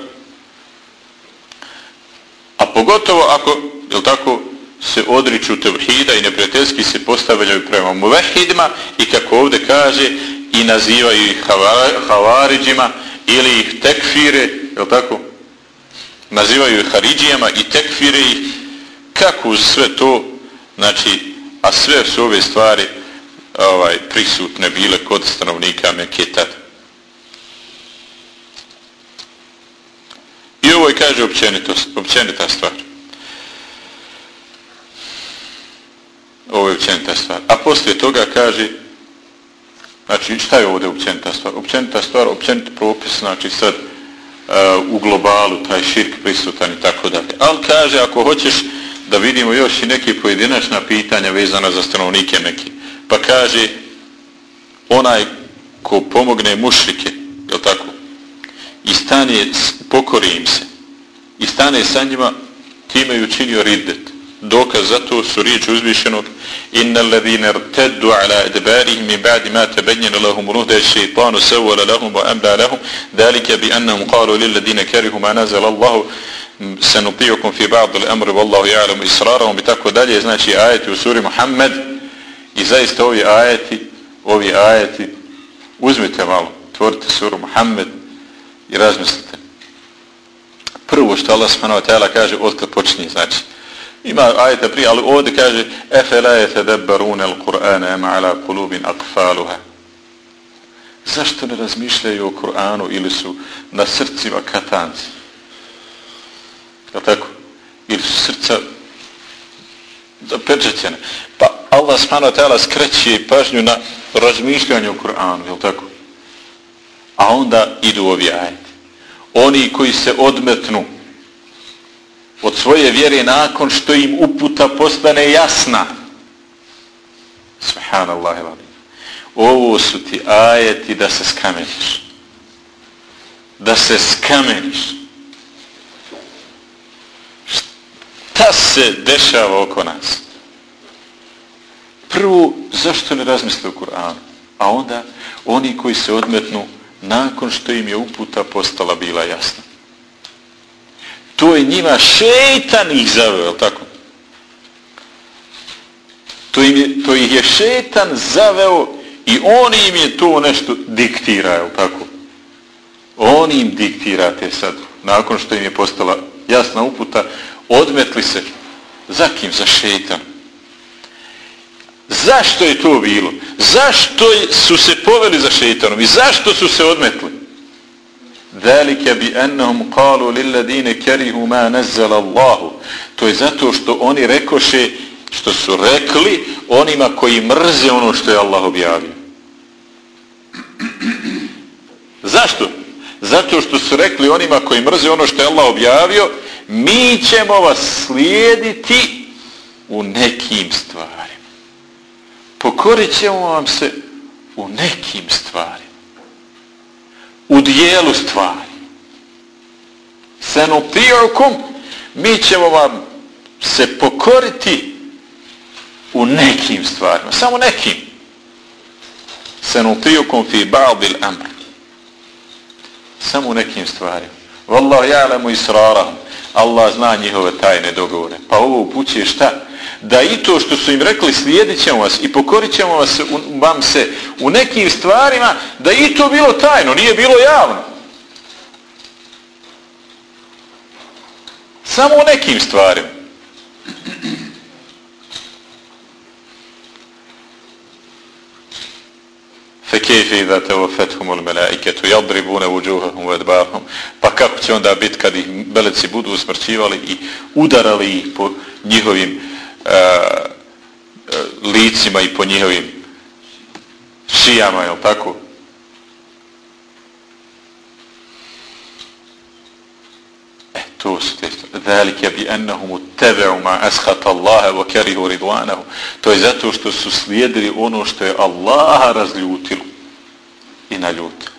A pogotovo ako, je tako, se odriču tevhida i neprijateljski se postavljaju prema muvehidima i kako ovdje kaže i nazivaju ih havariđima ili ih tekfire, je tako? Nazivaju ih haridžijama i tekfire ih kako uz sve to, znači, a sve su ove stvari ovaj prisutne bile kod stanovnika Meketa. I ovo je, kaže, općenita stvar. Ovo je općenita stvar. A poslije toga kaže, znači šta je ovdje općenita stvar? Općenita stvar, općenit propis, znači sad uh, u globalu taj širk prisutan i tako dalje. Ali kaže, ako hoćeš da vidimo još i neke pojedinačna pitanja vezana za stanovnike neki, pa kaže, onaj ko pomogne mušrike, je tako? I stane, pokori im se, i stane sa njima, time je učinio riddet dokaz za to su riječ uzvišenog inna alladhina irtaddu ala adbarihim min ba'di ma tabayyana lahum ruhda ash-shaytanu sawwala lahum wa amla lahum dhalika bi annahum qalu lil ladina karihu ma nazala Allah sanuti'ukum fi ba'd al-amr wallahu ya'lamu israrahum bi tako dalje. Znači ajeti u suri Muhammed i zaista ovi ajeti ovi ajeti uzmite malo otvorite suru Muhammed i razmislite. Prvo što Allah subhanahu wa ta'ala kaže od kad počinje znači Ima ajete prije, ali ovdje kaže Efe je tedebbarune al-Qur'ana ema ala kulubin akfaluha. Zašto ne razmišljaju o Kur'anu ili su na srcima katanci? Je tako? Ili su srca zapečećene? Pa Allah subhanahu ta'ala skreće pažnju na razmišljanje o Kur'anu, je tako? A onda idu ovi ajeti. Oni koji se odmetnu od svoje vjere nakon što im uputa postane jasna. Subhanallah. Ovo su ti ajeti da se skameniš. Da se skameniš. Šta se dešava oko nas? Prvo, zašto ne razmisle o Kur'anu? A onda, oni koji se odmetnu nakon što im je uputa postala bila jasna to je njima šetan ih zaveo, tako? To, im je, to ih je šetan zaveo i on im je to nešto diktirao, tako? On im diktirate sad, nakon što im je postala jasna uputa, odmetli se. Za kim? Za šetan. Zašto je to bilo? Zašto su se poveli za šetanom? I zašto su se odmetli? ذلك بأنهم قالوا للذين كرهوا ما نزل الله to je zato što oni rekoše što su rekli onima koji mrze ono što je Allah objavio zašto? zato što su rekli onima koji mrze ono što je Allah objavio mi ćemo vas slijediti u nekim stvarima pokorit ćemo vam se u nekim stvarima u dijelu stvari. Senutijukum, mi ćemo vam se pokoriti u nekim stvarima, samo nekim. senutijukum fi ba'dil amr. Samo u nekim stvarima. Wallahu ja'lamu israrahum. Allah zna njihove tajne dogovore. Pa ovo upućuje šta? Da i to što su im rekli slijedit ćemo vas i pokorit ćemo vas, vam se u nekim stvarima, da i to bilo tajno, nije bilo javno. Samo u nekim stvarima. فكيف إذا توفتهم الملائكة يضربون وجوههم وادبارهم pa kako će onda biti kad ih beleci budu usmrćivali i udarali ih po njihovim uh, E, e, licima i po njihovim šijama, je tako? E, to su te velike bi ennehumu tebeu ma ashat Allahe wa kerihu ridvanahu. To je zato što su slijedili ono što je Allaha razljutilo i naljutilo.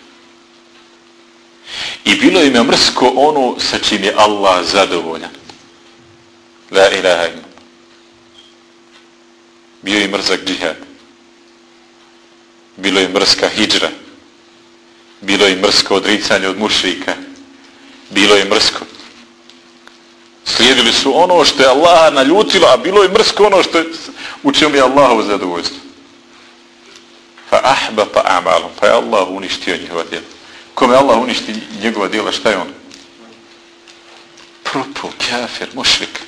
I bilo im je mrsko ono sa čim je Allah zadovoljan. La ilaha ima bio je mrzak džihad bilo je mrska hijđra bilo je mrsko odricanje od mušrika bilo je mrsko Slijedili su ono što je Allah naljutilo, a bilo je mrsko ono što je, u čemu je Allahovo zadovoljstvo. Fa ahba pa amalom, pa je Allah uništio njihova djela. Kome Allah uništi njegova djela, šta je on? Propo, kafir, mušrik.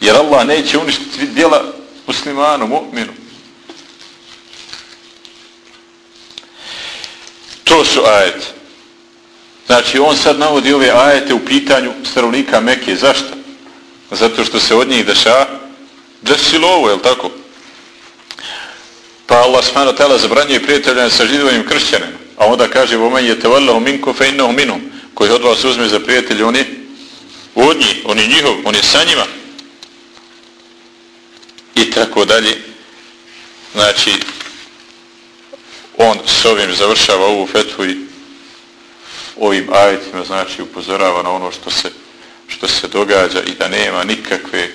Jer Allah neće uništiti djela muslimanu, mu'minu. To su ajete. Znači, on sad navodi ove ajete u pitanju stanovnika Mekke. Zašto? Zato što se od njih deša desilo ovo, je tako? Pa Allah smano tela zabranjuje prijateljanje sa židovim kršćanima. A onda kaže, vomen je tevallahu minko fe innohu minum. Koji od vas uzme za prijatelje, on je od njih, on je njihov, on je sa njima. I tako dalje. Znači, on s ovim završava ovu fetvu i ovim ajetima znači upozorava na ono što se što se događa i da nema nikakve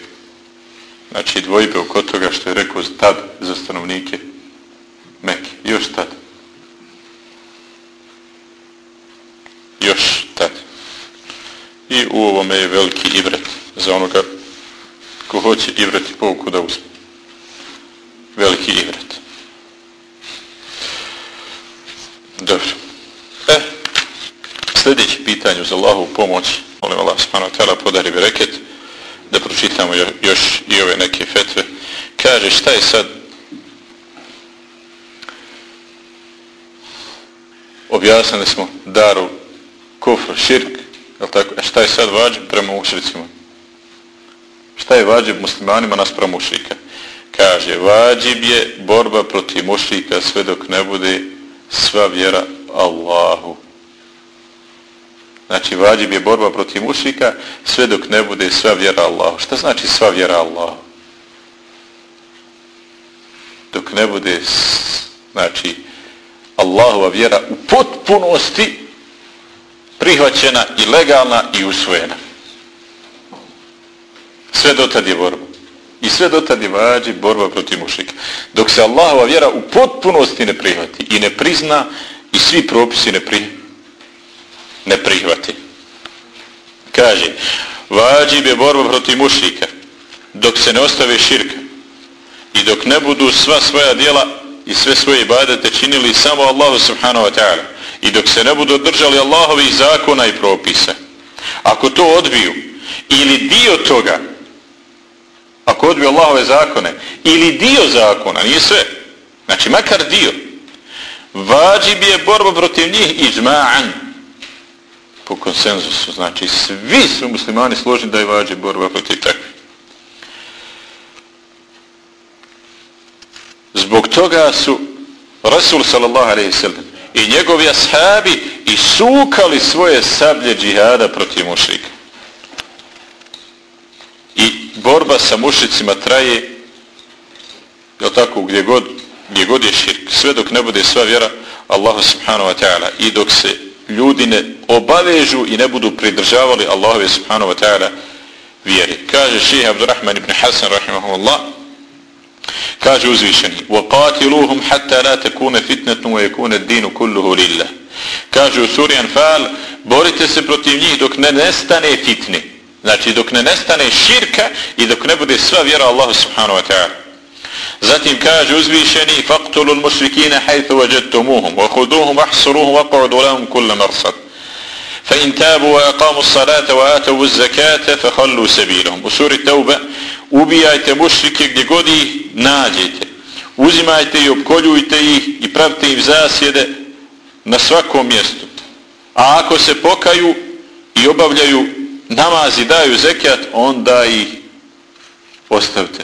znači dvojbe oko toga što je rekao tad za stanovnike Mekke. Još tad. Još tad. I u ovome je veliki ibret za onoga ko hoće ibreti pouku da uzme. Veliki ibret. Dobro. E, sljedeći pitanju za Allahu pomoć, molim Allah subhanahu ta'ala podari bereket, da pročitamo još i ove neke fetve. Kaže, šta je sad objasnili smo daru kufr, širk, je tako? A šta je sad vađen prema mušricima? Šta je vađib muslimanima naspram prema mušrika? Kaže, vađib je borba protiv mušrika sve dok ne bude sva vjera Allahu. Znači, vađib je borba protiv mušika sve dok ne bude sva vjera Allahu. Šta znači sva vjera Allahu? Dok ne bude, znači, Allahova vjera u potpunosti prihvaćena i legalna i usvojena. Sve dotad je borba. I sve dotad je vađi borba protiv mušika. Dok se Allahova vjera u potpunosti ne prihvati i ne prizna i svi propisi ne prihvati ne prihvati. Kaže, vađib je borba protiv mušika, dok se ne ostave širka i dok ne budu sva svoja dijela i sve svoje ibadete činili samo Allahu subhanahu wa ta'ala i dok se ne budu držali Allahovih zakona i propisa. Ako to odbiju ili dio toga, ako odbiju Allahove zakone ili dio zakona, nije sve, znači makar dio, vađib je borba protiv njih iđma'an, po konsenzusu. Znači, svi su muslimani složni da je vađib borba protiv takve. Zbog toga su Rasul sallallahu alaihi sallam i njegovi ashabi isukali svoje sablje džihada protiv mušrika. I borba sa mušicima traje je tako gdje god, gdje god je širk. Sve dok ne bude sva vjera Allahu subhanahu wa ta'ala i dok se ljudi ne obavežu i ne budu pridržavali Allahove subhanahu wa ta'ala vjeri. Kaže ših Abdurrahman ibn Hasan rahimahullah Kaže uzvišeni, وَقَاتِلُوهُمْ حَتَّى لَا تَكُونَ فِتْنَةٌ وَيَكُونَ الدِّينُ كُلُّهُ لِلَّهِ Kaže u suri Anfal, borite se protiv njih dok ne nestane fitne. Znači, dok ne nestane širka i dok ne bude sva vjera Allahu subhanahu wa ta'ala. Zatim kaže uzvišeni faqtulu al-mushrikina haythu wajadtumuhum wa khuduhum ahsuruhum wa qudu lahum kull marsad. Fa in tabu wa aqamu as-salata wa atu az-zakata fa khallu sabilahum. U suri Tauba ubijajte mušrike gdje god ih nađete. Uzimajte i obkoljujte ih i pravite im zasjede na svakom mjestu. A ako se pokaju i obavljaju namazi daju zekijat onda ih ostavite.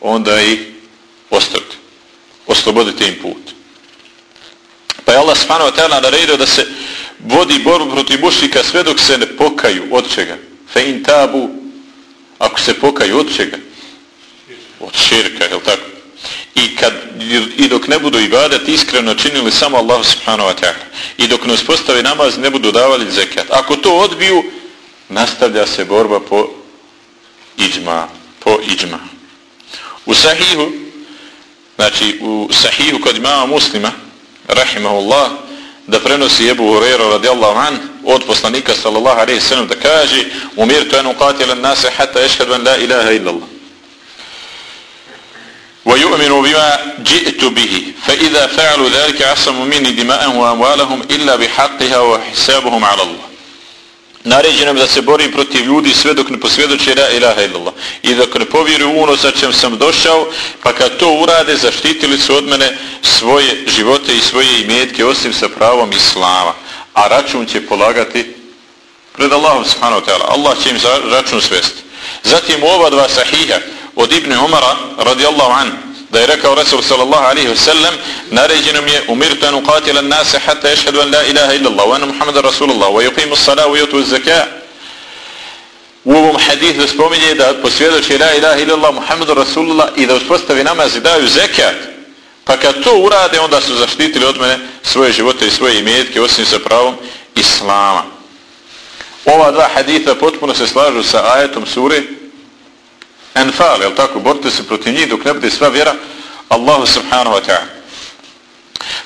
Onda ih ostavite. Oslobodite im put. Pa je Allah subhanahu wa ta'ala naredio da se vodi borbu protiv mušlika sve dok se ne pokaju. Od čega? Fe in tabu ako se pokaju od čega? Od širka, je tako? I, kad, i dok ne budu ibadat iskreno činili samo Allah subhanahu wa ta'ala. I dok ne uspostavi namaz ne budu davali zekat ako to odbiju nastavlja se borba po iđma po iđma u sahihu znači u sahihu kod imama muslima rahimahullah da prenosi Ebu Hureyra radijallahu an od poslanika sallallahu alaihi sallam da kaže umirtu enu qatilan nase hatta ešhedu en la ilaha illallah ويؤمن بما جئت به فإذا فعلوا ذلك عصموا مني دماءهم وأموالهم إلا بحقها وحسابهم على الله naređeno da se borim protiv ljudi sve dok ne posvjedoče la ilaha illallah. I dok ne povjeruju ono sa čem sam došao pa kad to urade zaštitili su od mene svoje živote i svoje imetke osim sa pravom islama. A račun će polagati pred Allahom subhanahu ta'ala. Allah će im račun svesti. Zatim u ova dva sahiha od Ibn Umara radijallahu anhu da je rekao Rasul sallallahu alaihi wasallam naređeno mi je umirtu an uqatila nase hatta ješhedu an la ilaha illallah wa anna muhammada rasulullah wa yuqimu salahu wa yutu zaka u ovom hadithu spominje da posvjedoči la ilaha illallah muhammadu rasulullah i da uspostavi namaz i daju zekat pa kad to urade onda su zaštitili od mene svoje živote i svoje imetke osim sa pravom islama. Ova dva haditha potpuno se slažu sa ajetom sure Enfal, jel tako, borite se protiv njih dok ne bude sva vjera Allahu subhanahu wa ta'ala.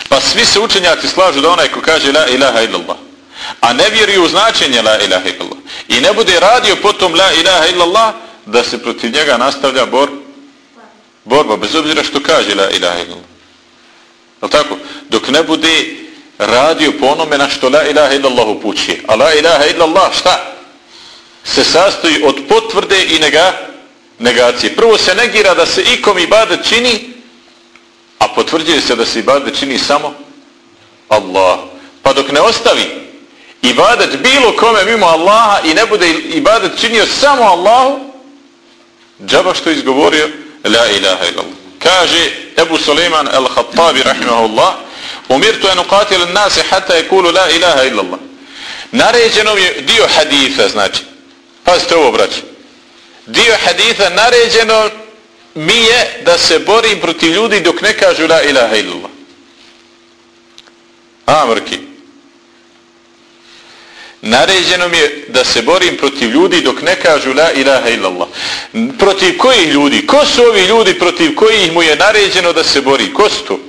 Pa svi se učenjaci slažu da onaj ko kaže la ilaha illallah, a ne vjeruje u značenje la ilaha illallah i ne bude radio potom la ilaha illallah, da se protiv njega nastavlja bor, borba, bez obzira što kaže la ilaha illallah. Jel tako? Dok ne bude radio po onome na što la ilaha illallah upućuje. A la ilaha illallah šta? Se sastoji od potvrde i nega, negacije. Prvo se negira da se ikom ibadet čini, a potvrđuje se da se ibadet čini samo Allah. Pa dok ne ostavi ibadet bilo kome mimo Allaha i ne bude ibadet činio samo Allahu, džaba što izgovorio, la ilaha illallah. Kaže Ebu Suleiman al-Khattabi rahimahullah, umirtu en uqatil nase hata je kulu la ilaha illallah. Naređeno je dio haditha, znači. Pazite ovo, braći dio haditha naređeno mi je da se borim protiv ljudi dok ne kažu la ilaha illallah. Amrki. Naređeno mi je da se borim protiv ljudi dok ne kažu la ilaha illallah. Protiv kojih ljudi? Ko su ovi ljudi protiv kojih mu je naređeno da se bori? Ko su to?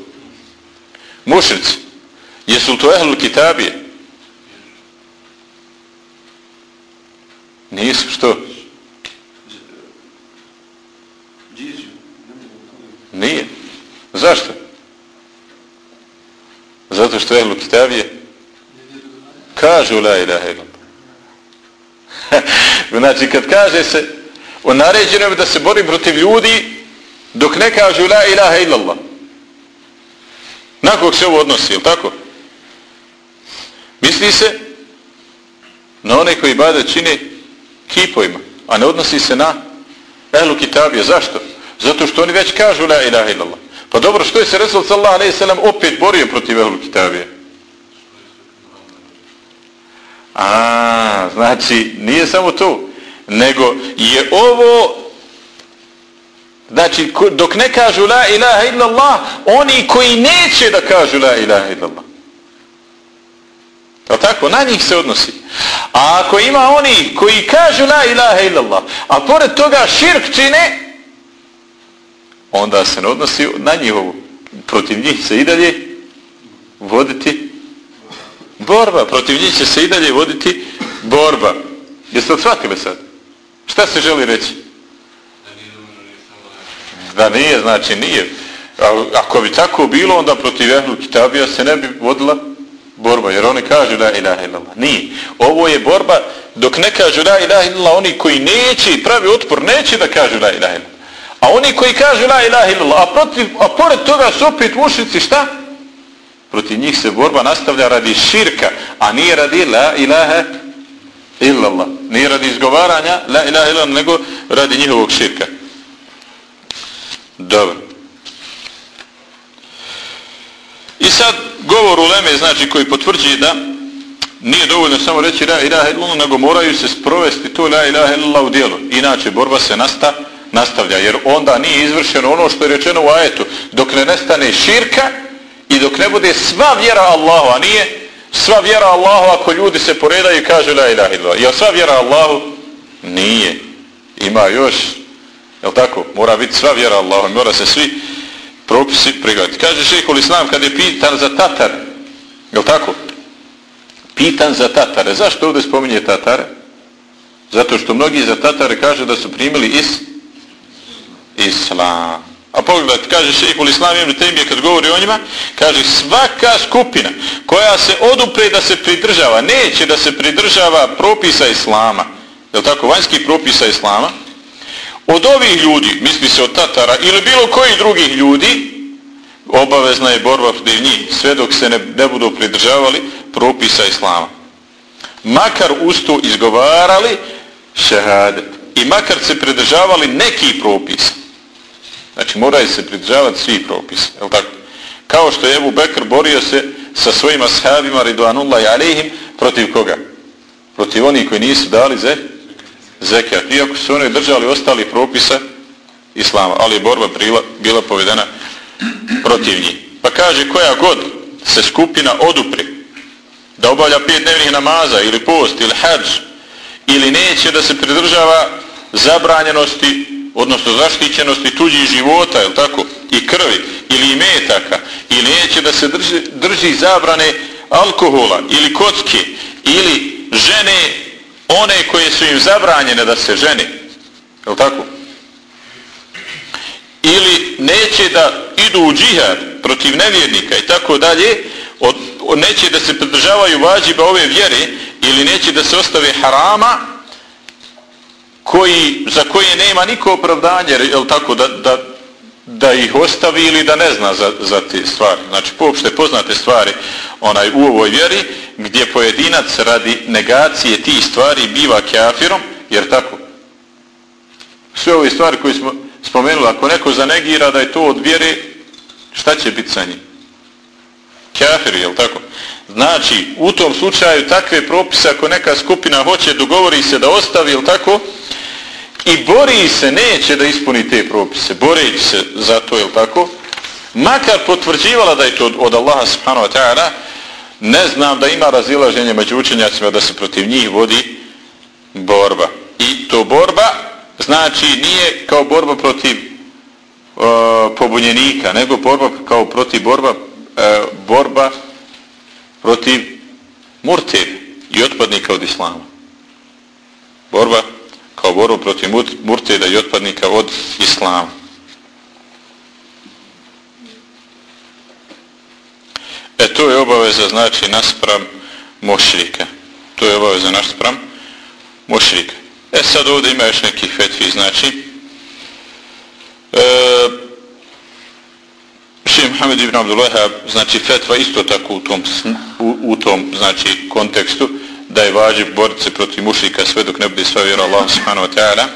Mušrici. Jesu to ehlul kitabije? Nisu, što? Nije. Zašto? Zato što ehlu kitabije kažu la ilaha illallah. znači kad kaže se o je da se bori protiv ljudi dok ne kažu la ilaha illallah. Na kog se ovo odnosi, je tako? Misli se na one koji bade čine kipovima, a ne odnosi se na ehlu kitabije. Zašto? Zato što oni već kažu la ilaha illallah. Pa dobro, što je se Resul sallallahu alaihi sallam opet borio protiv Ehlul Kitabije? A, znači, nije samo to, nego je ovo, znači, dok ne kažu la ilaha illallah, oni koji neće da kažu la ilaha illallah. To tako, na njih se odnosi. A ako ima oni koji kažu la ilaha illallah, a pored toga širk čine, onda se ne odnosi na njihovu. Protiv njih se i dalje voditi borba. Protiv njih će se i dalje voditi borba. Jeste li shvatili sad? Šta se želi reći? Da nije, znači nije. A, ako bi tako bilo, onda protiv Ehlu Kitabija se ne bi vodila borba. Jer oni kažu la ilaha illallah. Nije. Ovo je borba dok ne kažu la ilaha illallah, oni koji neće pravi otpor, neće da kažu la ilaha illallah. A oni koji kažu la ilaha illallah, a, protiv, a pored toga su opet mušnici, šta? Protiv njih se borba nastavlja radi širka, a nije radi la ilaha illallah. Nije radi izgovaranja la ilaha illallah, nego radi njihovog širka. Dobro. I sad govor u Leme, znači koji potvrđuje da nije dovoljno samo reći la ilaha illallah, nego moraju se sprovesti to la ilaha illallah u dijelu. Inače, borba se nastavlja nastavlja, jer onda nije izvršeno ono što je rečeno u ajetu. Dok ne nestane širka i dok ne bude sva vjera Allahu, a nije sva vjera Allahu ako ljudi se poredaju i kažu la ilaha illallah. Jel sva vjera Allahu? Nije. Ima još, jel tako? Mora biti sva vjera Allahu, mora se svi propisi prihvatiti. Kaže šehol Islam kad je pitan za Tatar, jel tako? Pitan za Tatare. Zašto ovdje spominje Tatare? Zato što mnogi za Tatare kaže da su primili is Islam. A pogledajte, kaže šehol Islam ibn Tejmije kad govori o njima, kaže svaka skupina koja se odupre da se pridržava, neće da se pridržava propisa Islama, je tako, vanjskih propisa Islama, od ovih ljudi, misli se od Tatara ili bilo koji drugih ljudi, obavezna je borba protiv njih, sve dok se ne, ne budu pridržavali propisa Islama. Makar usto izgovarali šehadet i makar se pridržavali neki propisa. Znači moraju se pridržavati svi propisa. Je tako? Kao što je Ebu Bekr borio se sa svojim ashabima Ridvanullahi alihim protiv koga? Protiv onih koji nisu dali ze zekat. Iako su oni držali ostali propisa Islama. Ali je borba bila, bila povedena protiv njih. Pa kaže koja god se skupina odupri da obavlja pet dnevnih namaza ili post ili hađ ili neće da se pridržava zabranjenosti odnosno zaštićenosti tuđih života je tako, i krvi ili imetaka ili neće da se drži, drži zabrane alkohola ili kocke ili žene one koje su im zabranjene da se žene je tako? Ili neće da idu u džihad protiv nevjernika i tako dalje, od, neće da se pridržavaju vađiba ove vjere ili neće da se ostave harama koji, za koje nema niko opravdanje, je tako, da, da, da ih ostavi ili da ne zna za, za te stvari. Znači, poopšte poznate stvari onaj u ovoj vjeri, gdje pojedinac radi negacije tih stvari biva kafirom, jer tako, sve ove stvari koje smo spomenuli, ako neko zanegira da je to od vjere, šta će biti sa njim? Kafir, jel tako? Znači, u tom slučaju takve propise, ako neka skupina hoće, dogovori se da ostavi, jel tako? I bori se, neće da ispuni te propise, boreći se za to, je tako? Makar potvrđivala da je to od Allaha subhanahu wa ta'ala, ne znam da ima razilaženje među učenjacima da se protiv njih vodi borba. I to borba znači nije kao borba protiv e, pobunjenika, nego borba kao protiv borba e, borba protiv murtev i otpadnika od islama. Borba kao borbu protiv murteda i otpadnika od islama. E to je obaveza znači naspram mošrika. To je obaveza naspram mošrika. E sad ovdje ima još nekih fetvi, znači e, Šim Muhammed ibn Abdullah znači fetva isto tako u tom, u, u tom znači kontekstu, da je vađib boriti se protiv mušika sve dok ne bude sva vjera Allah subhanahu wa ta'ala.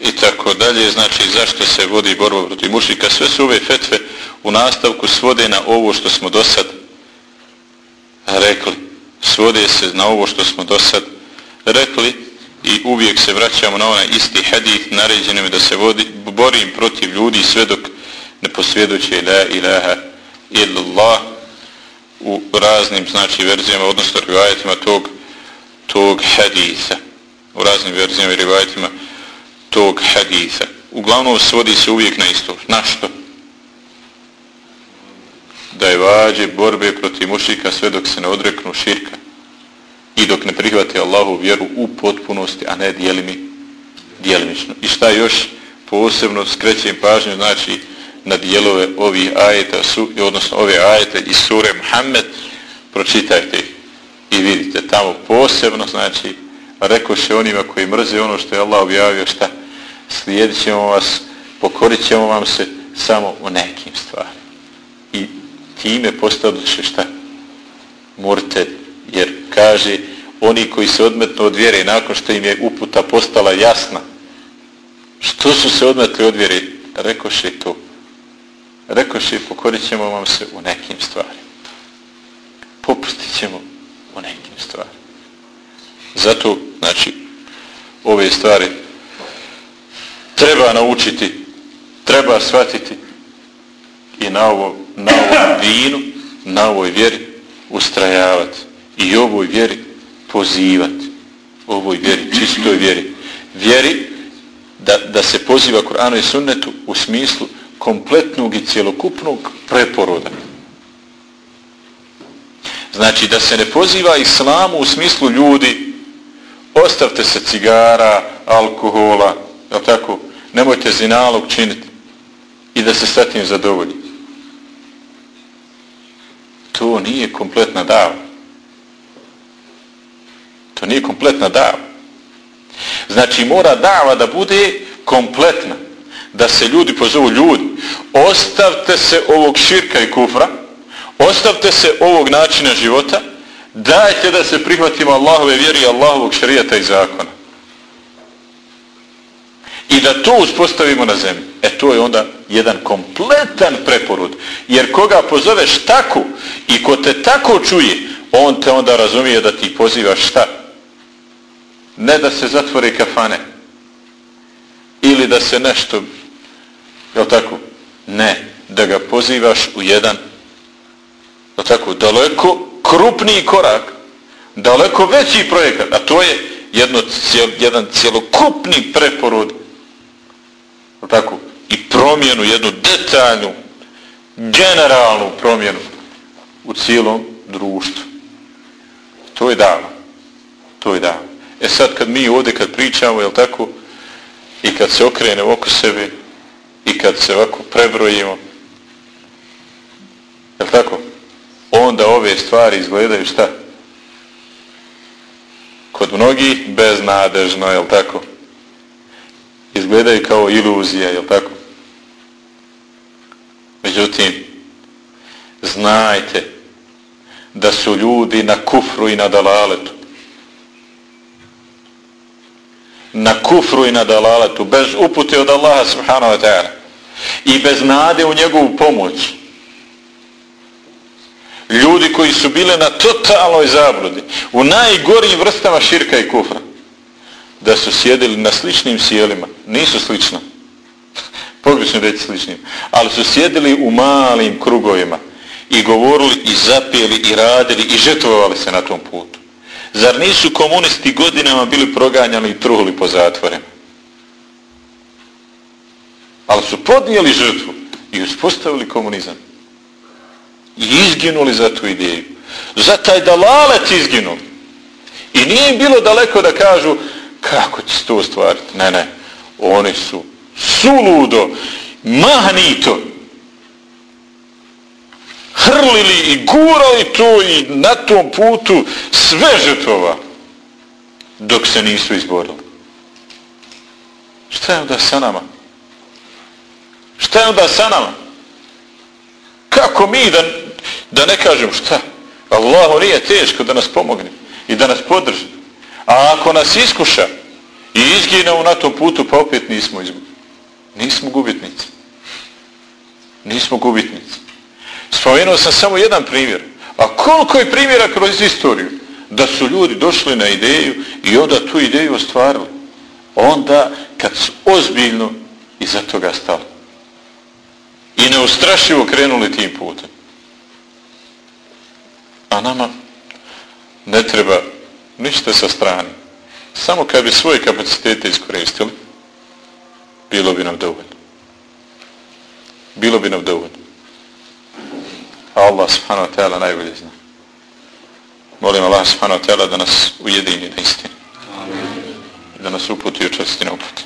I tako dalje, znači zašto se vodi borba protiv mušika, sve su ove fetve u nastavku svode na ovo što smo do sad rekli. Svode se na ovo što smo do sad rekli i uvijek se vraćamo na onaj isti hadith naređenim da se vodi, borim protiv ljudi sve dok ne posvjedoće la ilaha illallah u raznim znači verzijama odnosno rivajetima tog tog hadisa. u raznim verzijama i rivajetima tog hadisa. Uglavnom svodi se uvijek na isto. Na što? Da je vađe borbe protiv mušika sve dok se ne odreknu širka i dok ne prihvate Allahu vjeru u potpunosti, a ne dijelimi, dijelimično. I šta još posebno skrećem pažnju, znači, na dijelove ovih ajeta, su, odnosno ove ajete iz sure Muhammed, pročitajte i vidite tamo posebno, znači, rekao se onima koji mrze ono što je Allah objavio, šta, slijedit ćemo vas, pokorit ćemo vam se samo u nekim stvarima. I time postavljaju se šta? Murted, jer kaže, oni koji se odmetnu od vjere nakon što im je uputa postala jasna, što su se odmetli od vjere, rekao se to, rekoše pokorit ćemo vam se u nekim stvarima. Popustit ćemo u nekim stvarima. Zato, znači, ove stvari treba naučiti, treba shvatiti i na, ovo, na ovom vinu, na ovoj vjeri ustrajavati i ovoj vjeri pozivati. Ovoj vjeri, čistoj vjeri. Vjeri da, da se poziva Kur'anu i sunnetu u smislu kompletnog i cjelokupnog preporoda. Znači da se ne poziva islamu u smislu ljudi ostavte se cigara, alkohola, je tako? Nemojte zinalog činiti i da se sa tim zadovolji. To nije kompletna dava. To nije kompletna dava. Znači mora dava da bude kompletna da se ljudi pozovu ljudi, ostavte se ovog širka i kufra, ostavte se ovog načina života, dajte da se prihvatimo Allahove vjeri i Allahovog šarijata i zakona. I da to uspostavimo na zemlji. E to je onda jedan kompletan preporod. Jer koga pozoveš tako i ko te tako čuje, on te onda razumije da ti pozivaš šta? Ne da se zatvore kafane. Ili da se nešto Jel tako? Ne. Da ga pozivaš u jedan jel tako? Daleko krupniji korak. Daleko veći projekat. A to je jedno, cijel, jedan cijelokupni preporod. Jel tako? I promjenu, jednu detaljnu, generalnu promjenu u cijelom društvu. To je davno. To je davno. E sad kad mi ovdje kad pričamo, jel tako, i kad se okrene oko sebe, i kad se ovako prebrojimo, je tako? Onda ove stvari izgledaju šta? Kod mnogih beznadežno, je tako? Izgledaju kao iluzija, je tako? Međutim, znajte da su ljudi na kufru i na dalaletu. Na kufru i na dalaletu, bez upute od Allaha subhanahu wa ta'ala i bez nade u njegovu pomoć. Ljudi koji su bile na totalnoj zabludi, u najgorijim vrstama širka i kufra, da su sjedili na sličnim sjelima, nisu slično, pogrešno reći sličnim, ali su sjedili u malim krugovima i govorili i zapijeli i radili i žetovali se na tom putu. Zar nisu komunisti godinama bili proganjani i truhli po zatvorima? Ali su podnijeli žrtvu i uspostavili komunizam. I izginuli za tu ideju. Za taj dalalec izginuli. I nije im bilo daleko da kažu kako će se to ostvariti. Ne, ne. Oni su suludo, mahnito, hrlili i gurali to i na tom putu sve žrtvova dok se nisu izborili. Šta je onda sa nama? Šta je onda sa nama? Kako mi da, da ne kažem šta? Allahu nije teško da nas pomogne i da nas podrži. A ako nas iskuša i izginemo na tom putu, pa opet nismo izgubili. Nismo gubitnici. Nismo gubitnici. Spomenuo sam samo jedan primjer. A koliko je primjera kroz istoriju? Da su ljudi došli na ideju i onda tu ideju ostvarili. Onda kad su ozbiljno iza toga stali. I neustrašivo krenuli tim putem. A nama ne treba ništa sa strane. Samo kad bi svoje kapacitete iskoristili bilo bi nam dovoljno. Bilo bi nam dovoljno. A Allah subhanahu wa ta'ala najbolje zna. Molim Allah subhanahu wa ta'ala da nas ujedini na istinu. Da nas uputi u česti na uputi.